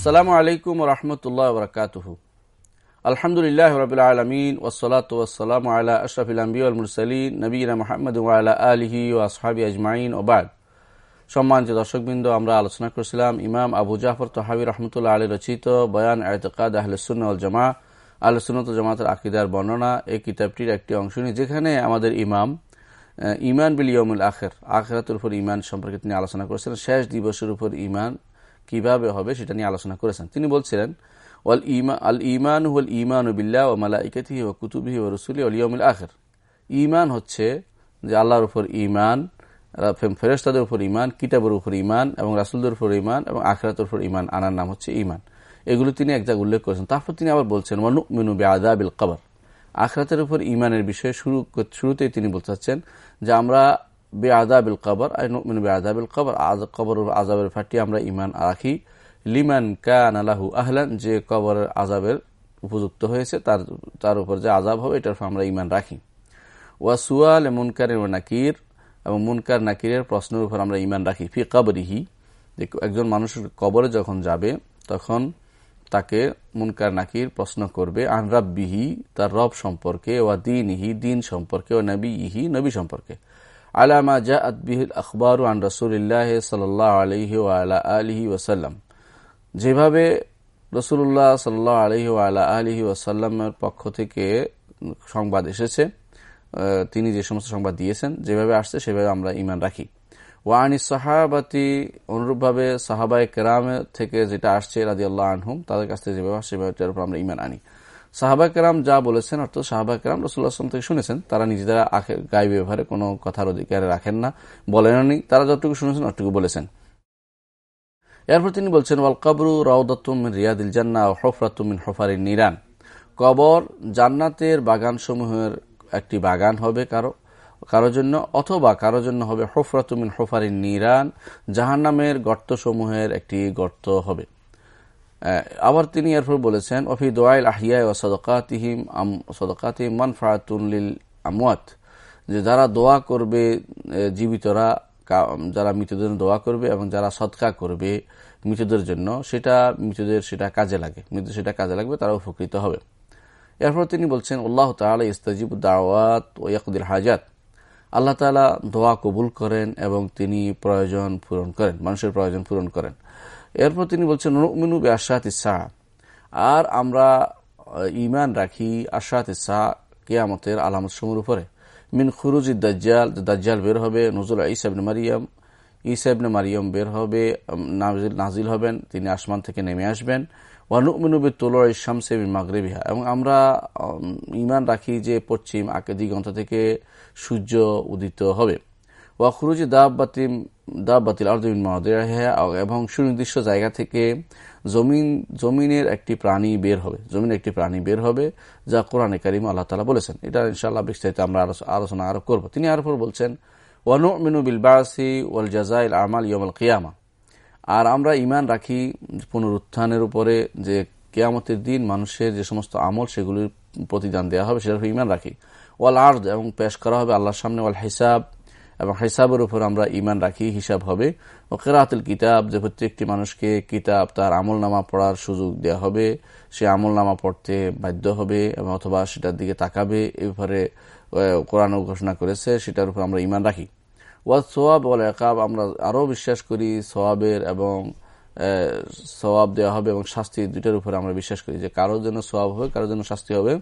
আসসালামু আলাইকুম রহমতুল্লাহ বরকাতুহ। আলহামদুলিল্লাহ রবিল আলমিন ওসলাত ওসালাম আলা আশরাফিল আম্বি মুরসালিন নবীনা মোহাম্মদ আলা আলহি ও আসহাবি আজমাইন ওবাদ সম্মানিত দর্শকবৃন্দ, আমরা আলোচনা করেছিলাম ইমাম আবু জাফর তহাবি রহমতুল্লাহ আলী রচিত বয়ান আয়তকাদ আহলসুল জামা আহলসুনত জামাতের আকিদার বর্ণনা এই কিতাবটির একটি অংশ নিয়ে, যেখানে আমাদের ইমাম ইমান বিল ইয়মুল আখের, আখেরাতের উপর ইমান সম্পর্কে তিনি আলোচনা করেছেন শেষ দিবসের উপর ইমান কীভাবে হবে সেটা নিয়ে আলোচনা করেছেন। তিনি বলছিলেন ইমা, আল ইমান হুল ইমান বিল্লাহ ও মালাইকাতি ও কুতুবিহি ও রসুলি ওল ইয়মুল আখের। ইমান হচ্ছে যে আল্লাহর উপর ইমান ফেরেস্তাদের উপর ইমান কিতাবের উপর ইমান এবং রাসুলদের উপর ইমান এবং আখরাতের উপর ইমান আনার নাম হচ্ছে ইমান এগুলো তিনি এক জায়গায় উল্লেখ করেছেন। তারপর তিনি আবার বলছেন মনু মিনু বে আদাবিল কবর। আখরাতের উপর ইমানের বিষয়ে শুরু, শুরুতেই তিনি বলতে চাচ্ছেন যে আমরা বে আদাবিল কবর মিনু বে আদাবিল কবর কবর আজাবের ফাটি আমরা ইমান রাখি। লিমান কান আলাহু আহলান, যে কবরের আজাবের উপযুক্ত হয়েছে, তার তার উপর যে আজাব হবে, এটার আমরা ইমান রাখি। ওয়াসুয়াল মুনকারের নাকির, এবং মুনকার নাকিরের প্রশ্নের উপর আমরা ইমান রাখি। ফি কবরিহি যে একজন মানুষের কবরে যখন যাবে, তখন তাকে মুনকার নাকির প্রশ্ন করবে, আন রাব্বিহি, তার রব সম্পর্কে, ওয়া দিন ইহি দিন সম্পর্কে ও নবী ইহি নবী সম্পর্কে। আলামা জা আতবিহিল আখবর আন রসুল্লাহ সাল্লাহ আলহি আলা আলহি ওসাল্লাম যেভাবে রসুল্লাহ সাল্লাহ আলহি আলা আলহি ওসাল্লামের পক্ষ থেকে সংবাদ এসেছে তিনি যে সমস্ত সংবাদ দিয়েছেন, যেভাবে আসছে সেভাবে আমরা ইমান রাখি। ওয়ানি সাহাবাতি, অনুরূপভাবে সাহাবাই কেরাম থেকে যেটা আসছে রাজি আল্লাহ আনহুম, তাদের কাছ থেকে যেভাবে আসছে সেভাবে আমরা ইমান আনি। সাহাবা কেরাম যা বলেছেন, অর্থাৎ সাহাবা কেরাম রসুল্লাহ থেকে শুনেছেন, তারা নিজেরা গায়ে ব্যবহারে কোনো কথার অধিকারে রাখেন না বলেননি তারা যতটুকু শুনেছেন অতটুকু বলেছেন। এরপর তিনি বলছেন, ওয়াল কবরু রাউদাতুমিন রিয়াদিল জান্না ও হফরাতুমিন হফারিন নিরান। কবর জান্নাতের বাগানসমূহের একটি বাগান হবে কারও কারোর জন্য, অথবা কারোর জন্য হবে হফরাতুমিন হফারিন নিরান, জাহান্নামের গর্তসমূহের একটি গর্ত হবে। আবার তিনি এরপর বলেছেন অফি দোয়াইল আহিয়া ও সদকাতিহিম সদকাতিহিম মানফাতুল্লিল আমওয়াত যে যারা দোয়া করবে জীবিতরা যারা মৃতদের দোয়া করবে এবং যারা সৎকা করবে মৃতদের জন্য, সেটা মৃতদের, সেটা কাজে লাগে। মৃত সেটা কাজে লাগবে তারা উপকৃত হবে। এরপর তিনি বলছেন, আল্লাহ তালা ইস্তাজিব দাওয়াত ও ইয়াকুদ্দিল হাজাত আল্লাহ তালা দোয়া কবুল করেন এবং তিনি প্রয়োজন পূরণ করেন, মানুষের প্রয়োজন পূরণ করেন। এরপর তিনি বলছেন মিনু বে আশাত ইসা আর আমরা ইমান রাখি আশাত ইসা কেয়ামতের আলামত সমুর উপরে। মিন খুরুজ দাজ্জাল দাজ্জাল বের হবে, নজরুল ইসাবনে মারিয়াম ইসাবনে মারিয়াম বের হবে নাজিল হবেন, তিনি আসমান থেকে নেমে আসবেন। ওয়ানুমিনুবি তোলর শামসে মাগরেবিহা। এবং আমরা ইমান রাখি যে পশ্চিম আকে দিগন্ত থেকে সূর্য উদিত হবে। ওয়াখরুজি দাবাতিল আর্দিন মাহদিরাহা এবং সুনির্দিষ্ট জায়গা থেকে জমিন, জমিনের একটি প্রাণী বের হবে, জমিনের একটি প্রাণী বের হবে, যা কোরআনে কারিম আল্লাহ তালা বলেছেন। এটা ইনশাআল্লাহ বিস্তারিত আমরা আলোচনা আরও করব। তিনি আরও বলছেন ওয়ানু মিনু বিল বাসি ওয়াল জাজাইল আমাল ইয়মাল কিয়ামা। আর আমরা ইমান রাখি পুনরুত্থানের উপরে, যে কেয়ামতের দিন মানুষের যে সমস্ত আমল সেগুলির প্রতিদান দেওয়া হবে, সেটার ইমান রাখি। ওয়াল আর্দ, এবং পেশ করা হবে আল্লাহর সামনে, ওয়াল হিসাব এবং হিসাবের উপর আমরা ইমান রাখি, হিসাব হবে। ও কেরাতুল কিতাব, যে প্রত্যেকটি মানুষকে কিতাব তার আমল নামা পড়ার সুযোগ দেওয়া হবে। সে আমল নামা পড়তে বাধ্য হবে এবং অথবা সেটার দিকে তাকাবে। এ ব্যাপারে কোরআন ঘোষণা করেছে, সেটার উপর আমরা ইমান রাখি। ওয়াজ সোয়াব ওয়াল একাব আমরা আরও বিশ্বাস করি সোয়াবের এবং সোয়াব দেওয়া হবে এবং শাস্তি দুইটার উপরে আমরা বিশ্বাস করি যে কারোর জন্য সোয়াব হবে কারোর জন্য শাস্তি হবে।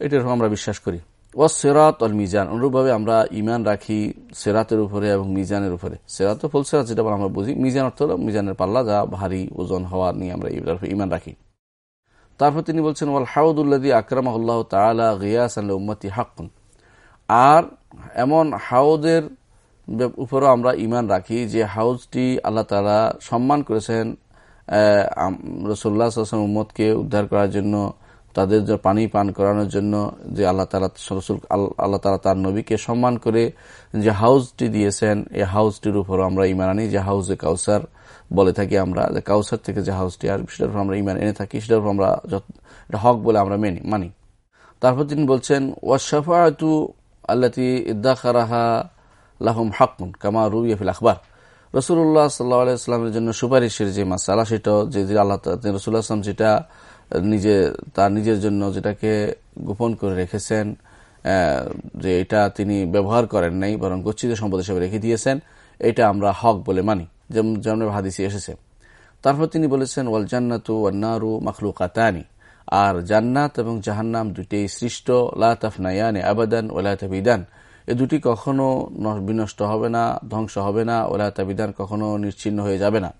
এটার উপর আমরা বিশ্বাস করি। ওয়াজ সেরাত অল মিজান। অনুরূপভাবে আমরা ইমান রাখি সেরাতের উপরে এবং মিজানের উপরে। সেরাত ফুল সেরাত যেটা আমরা বুঝি। মিজান অর্থ মিজানের পাল্লা যা ভারী ওজন হওয়া নিয়ে আমরা ইমান রাখি। তারপর তিনি বলছেন, ওয়াল হাউদুল্লাদি আকরামাহুল্লাহ তালা গিয়াস আল্লাহ উম্মতি হাক্কুন। আর এমন হাউদের উপরও আমরা ইমান রাখি যে হাউজটি আল্লাহ তালা সম্মান করেছেন রসুল্লাহ উম্মদকে উদ্ধার করার জন্য তাদের পানি পান করানোর জন্য যে আল্লাহ তালা আল্লাহ তালা তার নবীকে সম্মান করে যে হাউসটি দিয়েছেন, এই হাউসটির উপর আমরা ইমান আনি। যে হাউসে কাউসার বলে থাকি আমরা, যে কাউসার থেকে যে হাউসটি আর সেটার উপর আমরা ইমান এনে থাকি, সেটার উপর আমরা হক বলে আমরা মেনি, মানি। তারপর তিনি বলছেন ওয়াশাফাতু আল্লাতি ইদ্দাখারাহা লাহুম হাকুন কামা রুইয়াফিল আখবর। রসুল্লাহ সাল্লাহ আলাইস্লামের জন্য সুপারিশের যে মাসালা, সেটা যে আল্লাহ রসুল্লাহ আসলাম যেটা নিজে, তার নিজের জন্য যেটাকে গোপন করে রেখেছেন যে এটা তিনি ব্যবহার করেন নাই, বরং গচ্ছিত সম্পদ হিসেবে রেখে দিয়েছেন, এটা আমরা হক বলে মানি। যেমন যেমন হাদিসি এসেছে। তারপর তিনি বলেছেন, ওয়াল জান্নাতু ওয়ান্নারু মখলুকাতানি। আর জান্নাত এবং জাহান্নাম দুটি সৃষ্ট লাফনায়ানে আবাদান ওলা তাবিদান। এ দুটি কখনো বিনষ্ট হবে না, ধ্বংস হবে না ওলা তাবিদান কখনো নিশ্চিন্ন হয়ে যাবে না।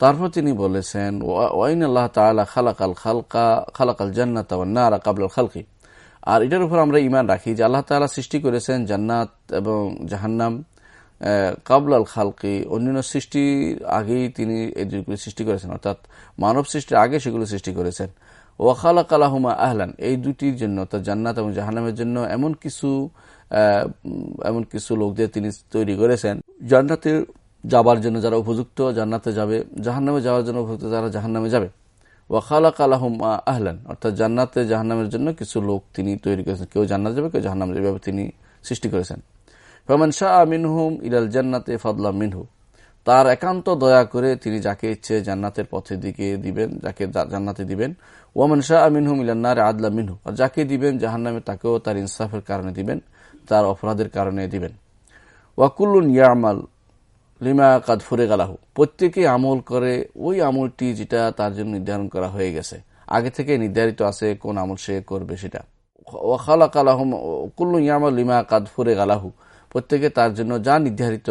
তারপর তিনি বলেছেন ওয়াইন আল্লাহ তালা খালাকাল খালকা, খালাকাল জান্নাত নারা কাবলাল খালকি। আর এটার উপর আমরা ইমান রাখি যে আল্লাহ তালা সৃষ্টি করেছেন জান্নাত এবং জাহান্নাম কাবলাল খালকি। অন্যান্য সৃষ্টির আগেই তিনি এই দুইগুলি সৃষ্টি করেছেন, অর্থাৎ মানব সৃষ্টির আগে সেগুলো সৃষ্টি করেছেন। ওয়াখালা কালাহুমা আহলান এই দুটির জন্য, অর্থাৎ জান্নাত এবং জাহান্নামের জন্য এমন কিছু এমন কিছু লোকদের তিনি তৈরি করেছেন। জান্নাতে যাবার জন্য যারা উপযুক্ত জান্নাতে যাবে, জাহান্নামে যাওয়ার জন্য উপযুক্ত যারা জাহান্নামে যাবে। ওয়াখালা কালাহুমা আহলান, অর্থাৎ জান্নাতে জাহান্নামের জন্য কিছু লোক তিনি তৈরি করেছেন। কেউ জান্নাত যাবে, কেউ জাহান্নামে যাবে তিনি সৃষ্টি করেছেন। ফমান শাহ মিনহুম ইলাল জান্নাতে ফাদলা মিনহু, তার একান্ত দয়া করে তিনি যাকে ইচ্ছে জান্নাতের পথের দিকে দিবেন, যাকে জান্নাতে দিবেন। ওয়ামান শাহ মিনহুম ইলান্নারে আদলা মিনহু, আর যাকে দিবেন জাহান্নামে তাকেও তার ইনসাফের কারণে দিবেন, তার অপরাধের কারণে দিবেন। ওয়াকুল্লুন ইয়ামাল লিমা কাদ ফুরে গালাহু প্রত্যেকে আমল করে, ওই আমলটি যেটা তার জন্য নির্ধারণ করা হয়ে গেছে। আগে থেকে নির্ধারিত আছে কোন আমল সে করবে সেটা। লিমা কাদ ফুরে গালাহু প্রত্যেকে তার জন্য যা নির্ধারিত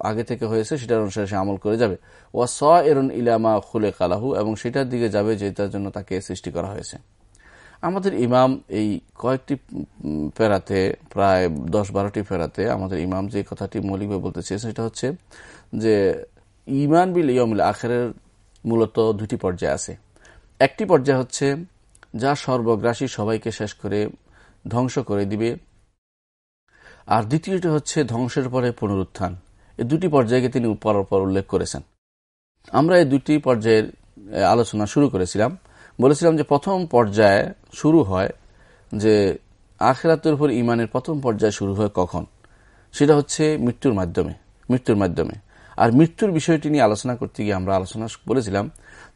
আগে থেকে হয়েছে সেটার অনুসারে সে আমল করে যাবে। ও স এরন ইলামা খুলে কালাহু এবং সেটার দিকে যাবে যেটার জন্য তাকে সৃষ্টি করা হয়েছে। আমাদের ইমাম এই কয়েকটি ফেরাতে, প্রায় দশ বারোটি ফেরাতে আমাদের ইমাম যে কথাটি মৌলিকভাবে বলতে চেয়েছে সেটা হচ্ছে যে ইমান বিল ইয়মিল আখেরের মূলত দুটি পর্যায়ে আছে। একটি পর্যায় হচ্ছে যা সর্বগ্রাসী সবাইকে শেষ করে ধ্বংস করে দিবে। আর দ্বিতীয়টি হচ্ছে ধ্বংসের পরে পুনরুত্থান। এই দুটি পর্যায়কে তিনি পরপর উল্লেখ করেছেন। আমরা এই দুটি পর্যায়ের আলোচনা শুরু করেছিলাম। বলেছিলাম যে প্রথম পর্যায়ে শুরু হয় যে আখেরাতের উপর ইমানের প্রথম পর্যায়ে শুরু হয় কখন? সেটা হচ্ছে মৃত্যুর মাধ্যমে মৃত্যুর মাধ্যমে। আর মৃত্যুর বিষয়টি নিয়ে আলোচনা করতে গিয়ে আমরা আলোচনা বলেছিলাম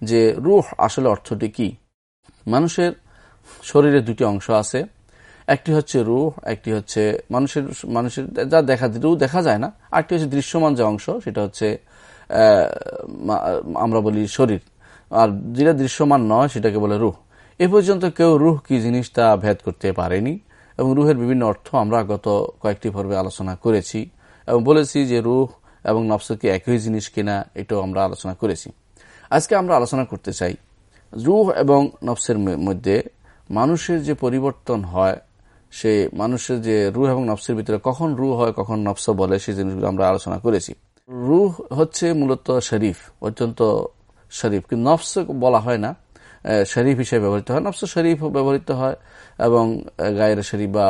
যে রুহ আসলে অর্থটি কি? মানুষের শরীরে দুটি অংশ আছে, একটি হচ্ছে রুহ, একটি হচ্ছে মানুষের মানুষের যা দেখা, রুহ দেখা যায় না। আরেকটি হচ্ছে দৃশ্যমান যে অংশ, সেটা হচ্ছে আমরা বলি শরীর। আর যেটা দৃশ্যমান নয়, সেটাকে বলে রুহ। এ পর্যন্ত কেউ রুহ কি জিনিস তা ভেদ করতে পারেনি এবং রুহের বিভিন্ন অর্থ আমরা গত কয়েকটি পর্বে আলোচনা করেছি এবং বলেছি যে রুহ এবং নফস কি একই জিনিস কিনা এটাও আমরা আলোচনা করেছি। আজকে আমরা আলোচনা করতে চাই, রুহ এবং নফসের মধ্যে মানুষের যে পরিবর্তন হয়, সে মানুষের যে রুহ এবং নফসের ভিতরে কখন রুহ হয়, কখন নফস বলে, সেই জিনিসগুলো আমরা আলোচনা করেছি। রুহ হচ্ছে মূলত শরীফ, অত্যন্ত শরীফ। কিন্তু নফস বলা হয় না শরীফ হিসেবে ব্যবহৃত হয়। নফস শরীফ ব্যবহৃত হয় এবং গায়ের শরীফ বা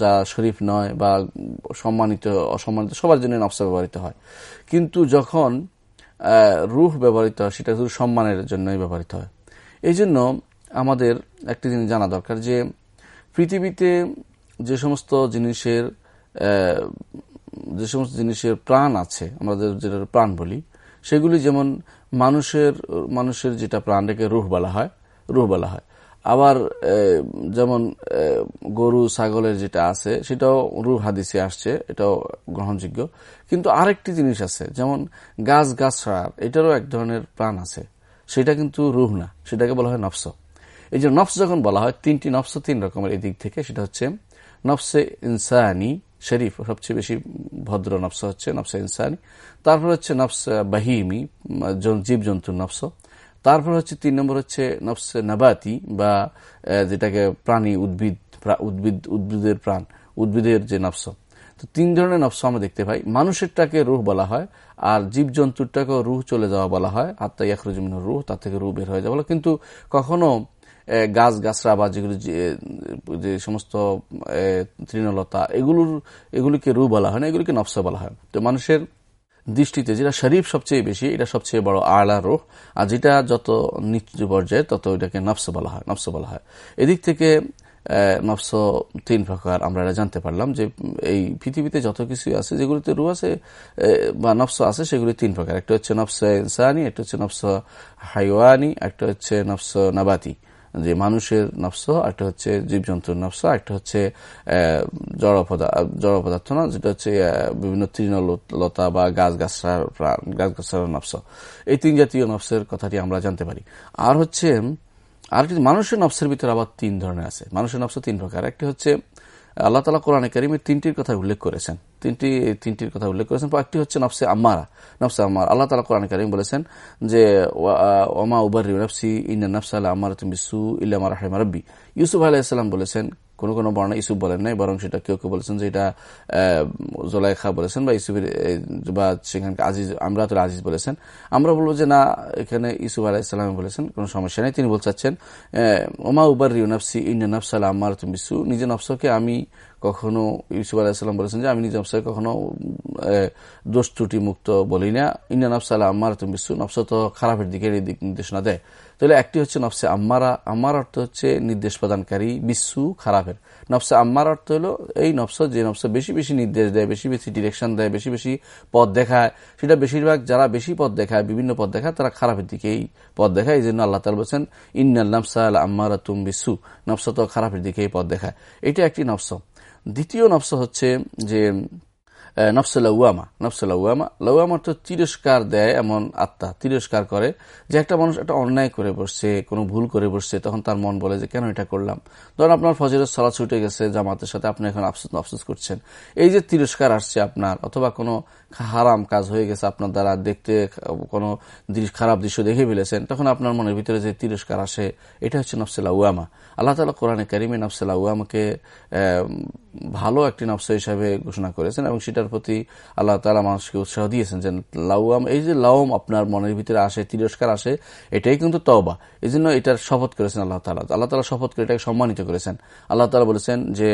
যা শরীফ নয় বা সম্মানিত, অসম্মানিত, সবার জন্য নফস ব্যবহৃত হয়। কিন্তু যখন রুহ ব্যবহৃত হয়, সেটা শুধু সম্মানের জন্যই ব্যবহৃত হয়। এই জন্য আমাদের একটি জিনিস জানা দরকার যে, পৃথিবীতে যে সমস্ত জিনিসের যে সমস্ত জিনিসের প্রাণ আছে আমাদের যেটা প্রাণ বলি, সেগুলি যেমন মানুষের মানুষের যেটা প্রাণটাকে রুহ বলা হয়, রুহ বলা হয়। আবার যেমন গরু, ছাগলের যেটা আছে, সেটাও রুহ হাদিসে আসছে, এটাও গ্রহণযোগ্য। কিন্তু আরেকটি জিনিস আছে, যেমন গাছ গাছ এটারও এক ধরনের প্রাণ আছে। সেটা কিন্তু রুহ না, সেটাকে বলা হয় নফস। এই যে নফস যখন বলা হয়, তিনটি নফস তিন রকমের এই দিক থেকে, সেটা হচ্ছে নফসে ইনসানি শরীফ, সবচেয়ে বেশি ভদ্র নফস হচ্ছে নফসে ইনসানি। তারপর হচ্ছে নফস বাহিমি জীবজন্তুর নফস। তারপর হচ্ছে তিন নম্বর হচ্ছে নফস নাবাতি, বা যেটাকে প্রাণী উদ্ভিদ উদ্ভিদ, উদ্ভিদের প্রাণ, উদ্ভিদের যে নফস। তো তিন ধরনের নফস আমরা দেখতে পাই। মানুষেরটাকে রুহ বলা হয়, আর জীবজন্তুরটাকেও রুহ চলে যাওয়া বলা হয়। আত্মা ইয়াকরুজমিন রুহ, তার থেকে রুহ বের হয়ে যাওয়া বলা কিন্তু কখনো গাছ, গাছরা বা যেগুলো যে সমস্ত তৃণলতা, এগুলোর, এগুলিকে রু বলা হয় না, এগুলিকে নফসা বলা হয়। তো মানুষের দৃষ্টিতে যেটা শরীফ সবচেয়ে বেশি, এটা সবচেয়ে বড় আড়া রোহ, আর যেটা যত নিচু পর্যায়ে, তত এটাকে নফস বলা হয়, নফস বলা হয়। এদিক থেকে নফস তিন প্রকার আমরা এটা জানতে পারলাম যে, এই পৃথিবীতে যত কিছু আছে, যেগুলিতে রু আছে বা নফস আছে সেগুলি তিন প্রকার। একটা হচ্ছে নফস ইনসানি, একটা হচ্ছে নফস হাইওয়ানি, একটা হচ্ছে নফস নাবাতি। যে মানুষের নফস একটা হচ্ছে জীবজন্তুর নফস একটা হচ্ছে জড় পদার্থ না, যেটা হচ্ছে বিভিন্ন তৃণলতা বা গাছ গাছরা গাছ গাছার নফস। এই তিন জাতীয় নফসের কথাটি আমরা জানতে পারি। আর হচ্ছে, আর কিন্তু মানুষের নফসের ভিতরে আবার তিন ধরনের আছে। মানুষের নফস তিন প্রকার। একটি হচ্ছে আল্লাহ তালা কোরআনে কারিমের তিনটির কথা উল্লেখ করেছেন। তিনটি, তিনটির কথা উল্লেখ করেছেন। একটি হচ্ছে নফসে আম্মারা। নফসে আম্মার। আল্লাহ তালা কোরআন কারিম বলেছেন যে ওমা উবার নফসি ইন্না নফসা আল্লাহ আমার তুমি সু ইল্লা রাহেমা রব্বি। ইউসুফ আলাইসাল্লাম বলেছেন কোনো কোনো বর্ণা ইসুফ বলেন নাই, বরং সেটা কেউ কেউ বলেছেন যে এটা জোলাইখা বলেছেন বা ইসুফের বা সেখানকে আজিজ, আমরাতুল আজিজ বলেছেন। আমরা বলব যে না, এখানে ইসুফ আলাহ ইসলাম বলেছেন, কোনো সমস্যা নেই। তিনি বলতে চাচ্ছেন ওমা উবার রিউ নফসি ইন্না নফসাল আমার তুমি নিজে নফসকে আমি কখনো ইউসুফ আলাহিসাল্লাম বলেছেন যে, আমি নিজের নফসাকে কখনো দোষ ত্রুটি মুক্ত বলি না ইন্না নফসাল আমার তুমি বিশ্বু নফস তো খারাপের দিক নির্দেশনা দেয়। তাহলে একটি হচ্ছে নফসে আম্মারা। আম্মার অর্থ হচ্ছে নির্দেশ প্রদানকারী বিশ্বু খারাপের। নফসে আম্মার অর্থ হলো এই নফস যে নফস বেশি বেশি নির্দেশ দেয়, বেশি বেশি ডিরেকশন দেয়, বেশি বেশি পথ দেখায়। সেটা বেশিরভাগ যারা বেশি পথ দেখায়, বিভিন্ন পথ দেখায়, তারা খারাপের দিকেই পথ দেখায়। এই জন্য আল্লাহ তালা বলছেন, ইন্নাল নফসা আল আম্মারা তুম বিশ্বু নফস তো খারাপের দিকেই পথ দেখায়। এটা একটি নফস। দ্বিতীয় নফস হচ্ছে যে নফসে লাউয়ামা নফসে লাউয়ামা লাউয়ামা তো তিরস্কার দেয় এমন আত্মা, তিরস্কার করে যে একটা মানুষ একটা অন্যায় করে বসছে, কোনো ভুল করে বসছে, তখন তার মন বলে যে, কেন এটা করলাম? ধরুন আপনার ফজরের সলা ছুটে গেছে জামাতের সাথে, আপনি এখন আফসোস আফসোস করছেন। এই যে তিরস্কার আসছে আপনার, অথবা কোনো হারাম কাজ হয়ে গেছে আপনার দ্বারা দেখতে, কোনো খারাপ দৃশ্য দেখে ফেলেছেন, তখন আপনার মনের ভিতরে যে তিরস্কার আসে, এটা হচ্ছে নফসেলা উয়ামা আল্লাহ তালা কোরআনে কারিমে নফসেলা উয়ামাকে ভালো একটি নফসা হিসাবে ঘোষণা করেছেন এবং সেটার প্রতি আল্লাহ তালা মানুষকে উৎসাহ দিয়েছেন যে লাউয়াম এই যে লাউম আপনার মনের ভিতরে আসে, তিরস্কার আসে, এটাই কিন্তু তওবা। এই জন্য এটার শপথ করেছেন আল্লাহ তালা আল্লাহ তালা শপথ করে এটাকে সম্মানিত করেছেন। আল্লাহ তালা বলেছেন যে,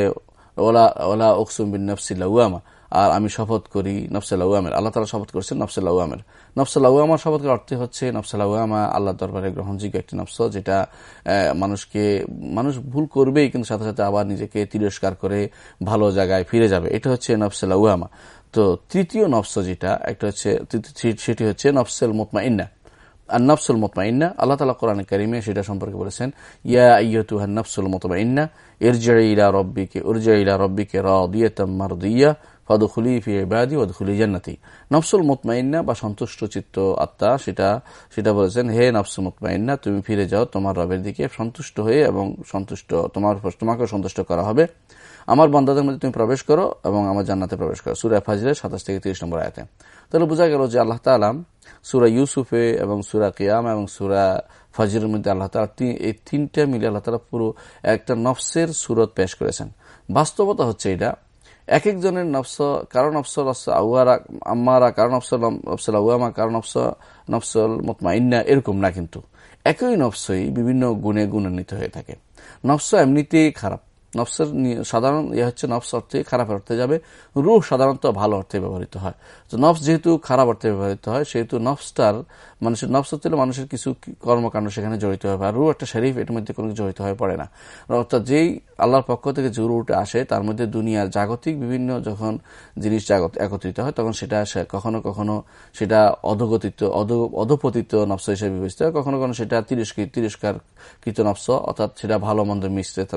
ওলা ওলা ওকসুম বিন নফসিল্লা উয়ামা আর আমি শপথ করি নফসাল্লাহ আমের আল্লাহ তালা শপথ করছেন নফসাল্লাহ আমার শপথ করার অর্থ হচ্ছে নফসাল্লাহ আমা আল্লাহ দরবারে গ্রহণযোগ্য একটি নফস যেটা মানুষকে, মানুষ ভুল করবেই কিন্তু সাথে সাথে আবার নিজেকে তিরস্কার করে ভালো জায়গায় ফিরে যাবে। এটা হচ্ছে নফসাল্লাহ আমা তো তৃতীয় নফস যেটা, একটা হচ্ছে সেটি হচ্ছে নফসেল মোতমা ইন্না আর নফসুল ইন্না আল্লাহ তালা কোরআন করিমে সেটা সম্পর্কে বলেছেন, ইয়া ইয়তুহা নফসুল মোতমাইন্না ইরজা ইলা রব্বিকে উরজা ইলা রব্বিকে মারদিয়া ফদখুলি ফি ইবাদি ওদখুলি জান্নাতি। নফসুল মুতমাইন্না বা সন্তুষ্ট চিত্ত আত্মা, সেটা সেটা বলেছেন, হে নফসুল মুতমাইন্না, তুমি ফিরে যাও তোমার রবের দিকে সন্তুষ্ট হয়ে এবং সন্তুষ্ট, তোমার তোমাকে সন্তুষ্ট করা হবে। আমার বন্ধাদের মধ্যে তুমি প্রবেশ করো এবং আমার জান্নাতে প্রবেশ করো। সুরা ফাজিলের সাতাশ থেকে তিরিশ নম্বর আয়তে। তাহলে বোঝা গেল যে আল্লাহ তালাম সুরা ইউসুফে এবং সুরা কিয়াম এবং সুরা ফাজিরের মধ্যে আল্লাহ তালা এই তিনটা মিলে আল্লাহ তালা পুরো একটা নফসের সুরত পেশ করেছেন। বাস্তবতা হচ্ছে এটা এক একজনের নফস কারণ নফসল আউয়ারা, আম্মারা কারণ নফসল নফসল আউয়ামা কারণ নফস নফসল মতমাইন্না, এরকম না কিন্তু। একই নফসই বিভিন্ন গুণে গুণান্বিত হয়ে থাকে। নফস এমনিতেই খারাপ। নফসের সাধারণ ইয়ে হচ্ছে নফস অর্থে খারাপ অর্থে যাবে। রুহ সাধারণত ভালো অর্থে ব্যবহৃত হয়। তো নফস যেহেতু খারাপ অর্থে ব্যবহৃত হয়, সেহেতু নফসটার মানুষের নফস হচ্ছে মানুষের কিছু কর্মকাণ্ড সেখানে জড়িত হয়ে আর রুহ একটা শরীফ এটার মধ্যে কোনো জড়িত হয়ে পড়ে না। অর্থাৎ যেই আল্লাহর পক্ষ থেকে যে রুহটা আসে, তার মধ্যে দুনিয়ার জাগতিক বিভিন্ন যখন জিনিস একত্রিত হয়, তখন সেটা কখনো কখনো সেটা অধগতিত অধপতিত নফস হিসেবে বিবেচিত হয়। কখনো কখনো সেটা তিরস্কৃত তিরস্কার কৃত নফস, অর্থাৎ সেটা ভালো মন্দ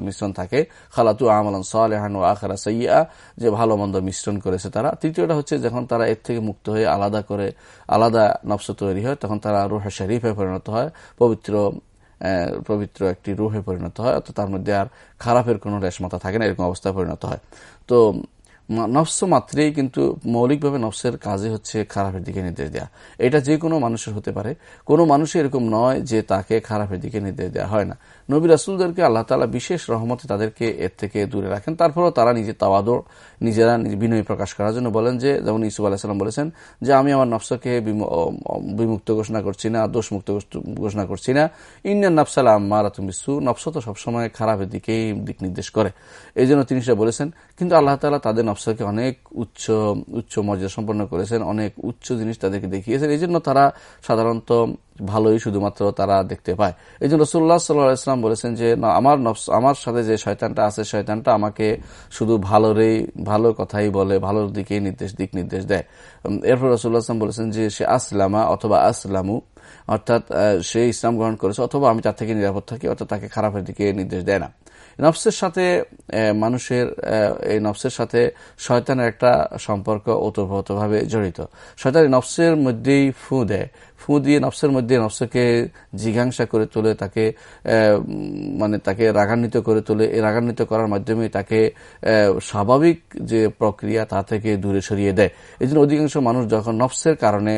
মিশ্রণ থাকে। খালাতু আমলান সালেহান ও আখারা সাইয়া যে ভালো মন্দ মিশ্রণ করেছে তারা। তৃতীয়টা হচ্ছে যখন তারা এর থেকে মুক্ত হয়ে আলাদা করে, আলাদা নফস তৈরি হয়, তখন তারা রুহা শরীফে পরিণত হয়, পবিত্র পবিত্র একটি রুহে পরিণত হয়, অর্থাৎ তার মধ্যে আর খারাপের কোনো রেশমাতা থাকে না, এরকম অবস্থায় পরিণত হয়। তো নফস মাত্রেই কিন্তু মৌলিকভাবে নফসের কাজে হচ্ছে খারাপের দিকে নির্দেশ দেওয়া এটা যে কোনো মানুষের হতে পারে। কোনো মানুষের এরকম নয় যে তাকে খারাপের দিকে নির্দেশ দেওয়া হয় না। নবী রাসুলদেরকে আল্লাহ তালা বিশেষ রহমতে তাদেরকে এর থেকে দূরে রাখেন। তারপরেও তারা নিজে তাওয়াদর, নিজেরা বিনয় প্রকাশ করার জন্য বলেন যে, যেমন ইসুফ আলাহিসাল্লাম বলেছেন যে, আমি আমার নফসকে বিমুক্ত ঘোষণা করছি না, দোষমুক্ত ঘোষণা করছি না। ইন্ডিয়ান নফসাল আম্মারা তুমি সু নফস তো সবসময় খারাপের দিকেই দিক নির্দেশ করে। এই জন্য তিনি সেটা বলেছেন। কিন্তু আল্লাহ তালা তাদের নফসকে অনেক উচ্চ উচ্চ মর্যাদা সম্পন্ন করেছেন, অনেক উচ্চ জিনিস তাদেরকে দেখিয়েছেন। এই জন্য তারা সাধারণত ভালোই শুধুমাত্র তারা দেখতে পায়। এই জন্য রসুল্লাহ সাল্লাহ ইসলাম বলেছেন যে আমার আমার সাথে যে শয়তানটা আছে, শয়তানটা আমাকে শুধু ভালোরই, ভালো কথাই বলে, ভালোর দিকে নির্দেশ, দিক নির্দেশ দেয়। এরপর রসুল্লাহ আসলাম বলেছেন যে, সে আসলামা অথবা আসলামু অর্থাৎ সে ইসলাম গ্রহণ করেছে, অথবা আমি তার থেকে নিরাপদ থাকি, অর্থাৎ তাকে খারাপের দিকে নির্দেশ দেয় না। নফসের সাথে মানুষের এই নফসের সাথে শয়তানের একটা সম্পর্ক ওতপ্রোতভাবে জড়িত। শয়তান নফসের মধ্যেই ফু দেয়। ফু দিয়ে নফসের মধ্যে নফসকে জিজ্ঞাসা করে তোলে, তাকে মানে তাকে রাগান্বিত করে তোলে। এই রাগান্বিত করার মাধ্যমে তাকে স্বাভাবিক যে প্রক্রিয়া তা থেকে দূরে সরিয়ে দেয়। এই জন্য অধিকাংশ মানুষ যখন নফসের কারণে,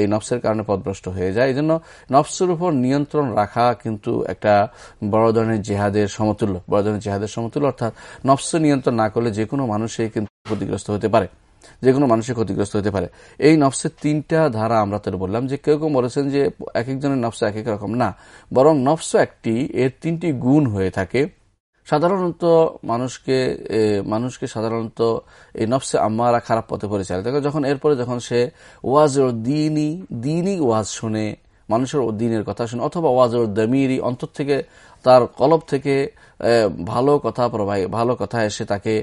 এই নফসের কারণে পদভ্রষ্ট হয়ে যায় এই জন্য নফসের উপর নিয়ন্ত্রণ রাখা কিন্তু একটা বড় ধরনের জেহাদের সমতুল্য, বড় ধরনের জেহাদের সমতুল্য, অর্থাৎ নফস নিয়ন্ত্রণ না করলে যে কোনো মানুষই কিন্তু ক্ষতিগ্রস্ত হতে পারে। যে কোনো মানুষের ক্ষতিগ্রস্ত হতে পারে। এই নফসের তিনটা ধারা আমরা তো বললাম যে কেউ কেউ বলেছেন যে এক একজনের নফস এক এক রকম। না, বরং নফস একটি, এর তিনটি গুণ হয়ে থাকে। সাধারণত মানুষকে মানুষকে সাধারণত এই নফসে আম্মারা খারাপ পথে পরিচালিত যখন এরপরে যখন সে ওয়াজ দিনই দিনই ওয়াজ শুনে মানুষের দিনের কথা শুনে, অথবা ওয়াজ দামিরি অন্তর থেকে, তার কলব থেকে ভালো কথা প্রবাহী, ভালো কথা এসে তাকে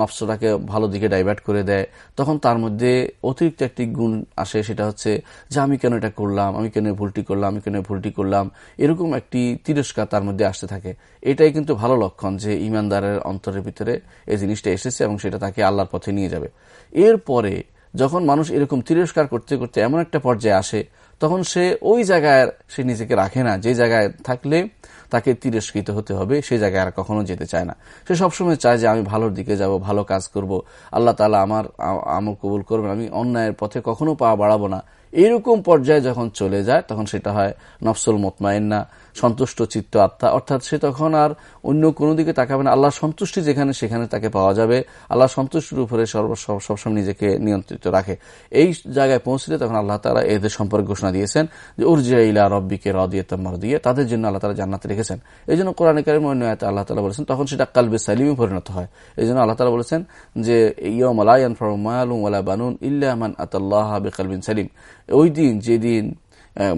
নফসটাকে ভালো দিকে ডাইভার্ট করে দেয়। তখন তার মধ্যে অতিরিক্ত একটি গুণ আসে, সেটা হচ্ছে যে আমি কেন এটা করলাম, আমি কেন ভুলটি করলাম, আমি কেন ভুলটি করলাম, এরকম একটি তিরস্কার তার মধ্যে আসতে থাকে। এটাই কিন্তু ভালো লক্ষণ যে ইমানদারের অন্তরের ভিতরে এই জিনিসটা এসেছে এবং সেটা তাকে আল্লাহর পথে নিয়ে যাবে। এরপরে যখন মানুষ এরকম তিরস্কার করতে করতে এমন একটা পর্যায়ে আসে তখন সে ওই জায়গায় সে নিজেকে রাখে না। যে জায়গায় থাকলে তাকে তিরস্কৃত হতে হবে, সে জায়গায় আর কখনো যেতে চায় না। সে সবসময় চায় যে আমি ভালোর দিকে যাব, ভালো কাজ করব। আল্লাহ তালা আমার আমল কবুল করবেন। আমি অন্যায়ের পথে কখনো পা বাড়াবো না। এরকম পর্যায়ে যখন চলে যায়, তখন সেটা হয় নফসল মোতমাইন্না। সন্তুষ্ট চিত্ত আত্মা। অর্থাৎ সে তখন আর অন্য কোনো দিকে তাকাবে না। আল্লাহ সন্তুষ্টি যেখানে, সেখানে তাকে পাওয়া যাবে। আল্লাহ সন্তুষ্টির উপরে সবসময় নিজেকে নিয়ন্ত্রিত রাখে। এই জায়গায় পৌঁছলে তখন আল্লাহ তালা এদের সম্পর্কে ঘোষণা দিয়েছেন যে উর্জিয়া ইলা রব্বিকে রদিয়ে তম্মর দিয়ে তাদের জন্য আল্লাহ তালা জান্নাতে রেখেছেন। এই জন্য কোরআন কারিম অন্য আল্লাহ তালা বলেছেন, তখন সেটা কালবে সালিমে পরিণত হয়। এই জন্য আল্লাহ তালা বলেছেন যে ইয়ম আলায়ান ফরমালুম ওলা বানুন ইল্লাহমান আতাল্লাহ কালবিন সালিম। ওই দিন, যেদিন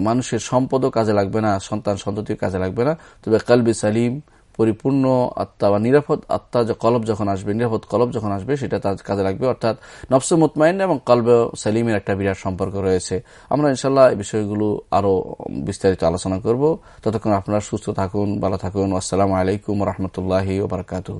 মানুষের সম্পদও কাজে লাগবে না, সন্তান সন্ততিও কাজে লাগবে না। তবে কালবি সালিম, পরিপূর্ণ আত্মা বা নিরাপদ আত্মা যে, কলব যখন আসবে, নিরাপদ কলব যখন আসবে, সেটা তার কাজে লাগবে। অর্থাৎ নফস মুতমাইন এবং কলব সালিমের একটা বিরাট সম্পর্ক রয়েছে। আমরা ইনশাল্লাহ এই বিষয়গুলো আরও বিস্তারিত আলোচনা করব। ততক্ষণ আপনারা সুস্থ থাকুন, ভালো থাকুন। আসসালামু আলাইকুম রহমতুল্লাহ বারকাতু